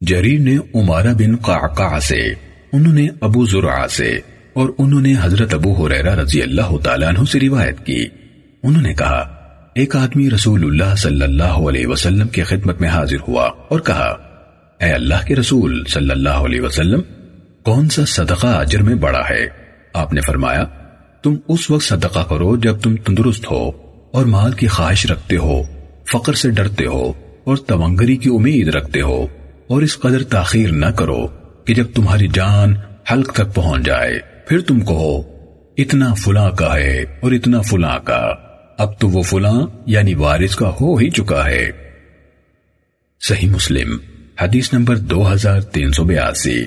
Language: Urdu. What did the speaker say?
جریر نے عمارہ بن قعقع سے، انہوں نے ابو زرعہ سے، اور انہوں نے حضرت ابو حریرہ رضی اللہ تعالیٰ عنہ سے روایت کی۔ انہوں نے کہا، ایک آدمی رسول اللہ صلی اللہ علیہ وسلم کی خدمت میں حاضر ہوا اور کہا، اے اللہ کے رسول صلی اللہ علیہ وسلم، کون سا صدقہ اجر میں بڑا ہے؟ آپ نے فرمایا، تم اس وقت صدقہ کرو جب تم تندرست ہو اور مال کی خواہش رکھتے ہو، فقر سے ڈرتے ہو اور تونگری کی امید رکھتے ہو۔ اور اس قدر تاخیر نہ کرو کہ جب تمہاری جان حلق تک پہنچ جائے، پھر تم کہو، اتنا فلاں کا ہے اور اتنا فلاں کا۔ اب تو وہ فلاں یعنی وارث کا ہو ہی چکا ہے۔ صحیح مسلم، حدیث نمبر دو ہزار تین سو بیاسی۔